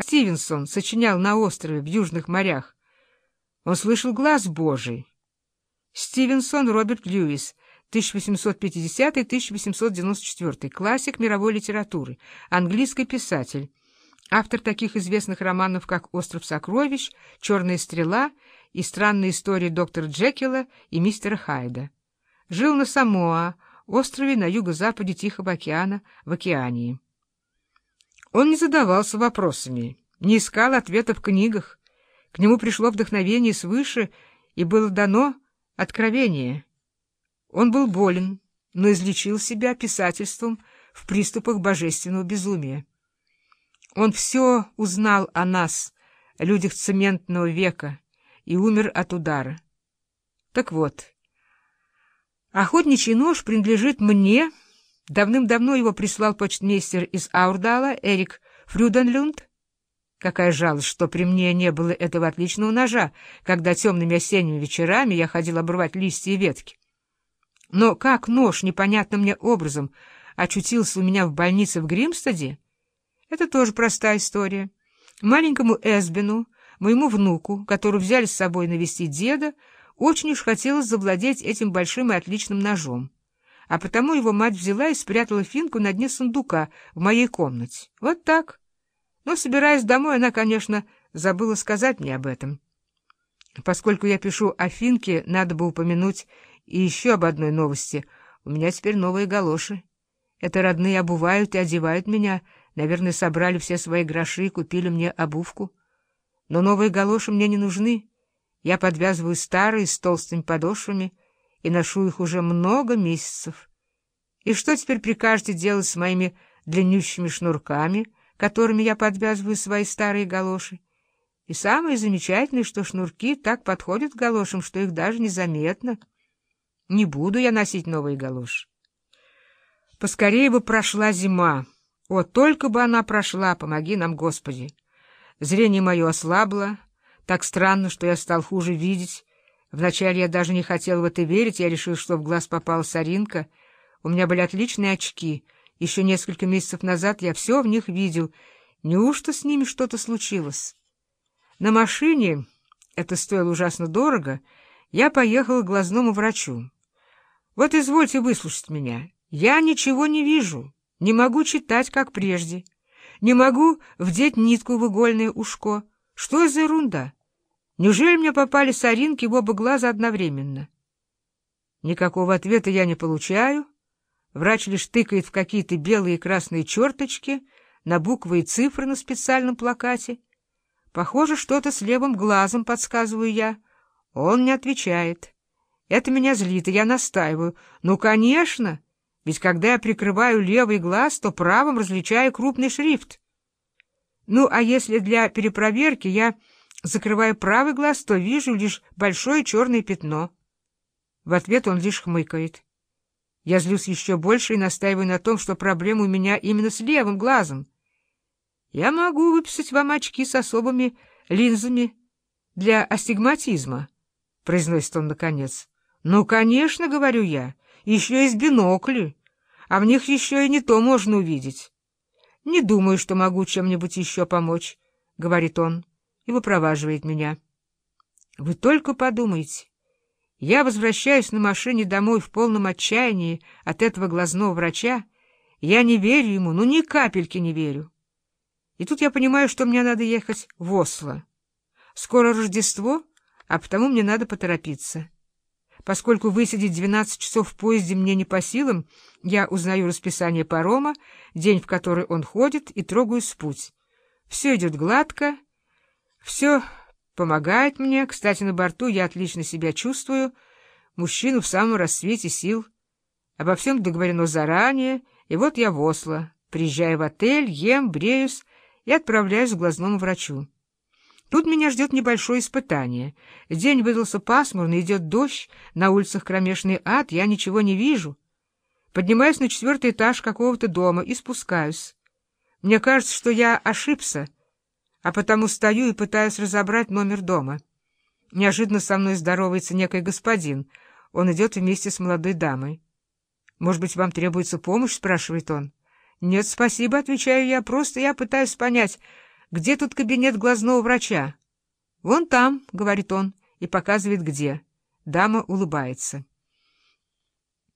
Стивенсон сочинял на острове в Южных морях. Он слышал глаз Божий. Стивенсон Роберт Льюис, 1850-1894, классик мировой литературы, английский писатель, автор таких известных романов, как «Остров сокровищ», «Черная стрела» и «Странная история доктора Джекила и мистера Хайда». Жил на Самоа, острове на юго-западе Тихого океана, в Океании. Он не задавался вопросами, не искал ответа в книгах. К нему пришло вдохновение свыше, и было дано откровение. Он был болен, но излечил себя писательством в приступах божественного безумия. Он все узнал о нас, людях цементного века, и умер от удара. Так вот, охотничий нож принадлежит мне, давным-давно его прислал почтмейстер из Аурдала, Эрик Фрюденлюнд. Какая жалость, что при мне не было этого отличного ножа, когда темными осенними вечерами я ходил обрывать листья и ветки. Но как нож непонятным мне образом очутился у меня в больнице в Гримстаде, это тоже простая история. Маленькому Эсбину, моему внуку, который взяли с собой навестить деда, очень уж хотелось завладеть этим большим и отличным ножом. А потому его мать взяла и спрятала финку на дне сундука в моей комнате. Вот так. Но, собираясь домой, она, конечно, забыла сказать мне об этом. Поскольку я пишу о финке, надо бы упомянуть и еще об одной новости. У меня теперь новые галоши. Это родные обувают и одевают меня. Наверное, собрали все свои гроши и купили мне обувку. Но новые галоши мне не нужны. Я подвязываю старые с толстыми подошвами и ношу их уже много месяцев. И что теперь прикажете делать с моими длиннющими шнурками, которыми я подвязываю свои старые галоши? И самое замечательное, что шнурки так подходят к галошам, что их даже незаметно. Не буду я носить новые галоши. Поскорее бы прошла зима. О, только бы она прошла, помоги нам, Господи. Зрение мое ослабло. Так странно, что я стал хуже видеть. Вначале я даже не хотел в это верить. Я решил, что в глаз попала соринка. У меня были отличные очки. Еще несколько месяцев назад я все в них видел. Неужто с ними что-то случилось? На машине, это стоило ужасно дорого, я поехал к глазному врачу. Вот извольте выслушать меня. Я ничего не вижу, не могу читать, как прежде. Не могу вдеть нитку в игольное ушко. Что за ерунда? Неужели мне попали соринки в оба глаза одновременно? Никакого ответа я не получаю. Врач лишь тыкает в какие-то белые и красные черточки на буквы и цифры на специальном плакате. Похоже, что-то с левым глазом, подсказываю я. Он не отвечает. Это меня злит, и я настаиваю. Ну, конечно, ведь когда я прикрываю левый глаз, то правым различаю крупный шрифт. Ну, а если для перепроверки я закрываю правый глаз, то вижу лишь большое черное пятно. В ответ он лишь хмыкает. Я злюсь еще больше и настаиваю на том, что проблема у меня именно с левым глазом. Я могу выписать вам очки с особыми линзами для астигматизма, — произносит он наконец. «Ну, конечно, — говорю я, — еще есть бинокли, а в них еще и не то можно увидеть». «Не думаю, что могу чем-нибудь еще помочь», — говорит он и выпроваживает меня. «Вы только подумайте. Я возвращаюсь на машине домой в полном отчаянии от этого глазного врача. Я не верю ему, ну ни капельки не верю. И тут я понимаю, что мне надо ехать в Осло. Скоро Рождество, а потому мне надо поторопиться». Поскольку высидеть 12 часов в поезде мне не по силам, я узнаю расписание парома, день, в который он ходит, и трогаюсь в путь. Все идет гладко, все помогает мне. Кстати, на борту я отлично себя чувствую, мужчину в самом рассвете сил. Обо всем договорено заранее, и вот я в Осло, приезжаю в отель, ем, бреюсь и отправляюсь к глазному врачу. Тут меня ждет небольшое испытание. День выдался пасмурный, идет дождь, на улицах кромешный ад, я ничего не вижу. Поднимаюсь на четвертый этаж какого-то дома и спускаюсь. Мне кажется, что я ошибся, а потому стою и пытаюсь разобрать номер дома. Неожиданно со мной здоровается некий господин. Он идет вместе с молодой дамой. «Может быть, вам требуется помощь?» — спрашивает он. «Нет, спасибо», — отвечаю я. «Просто я пытаюсь понять, где тут кабинет глазного врача?» «Вон там», — говорит он, и показывает где. Дама улыбается.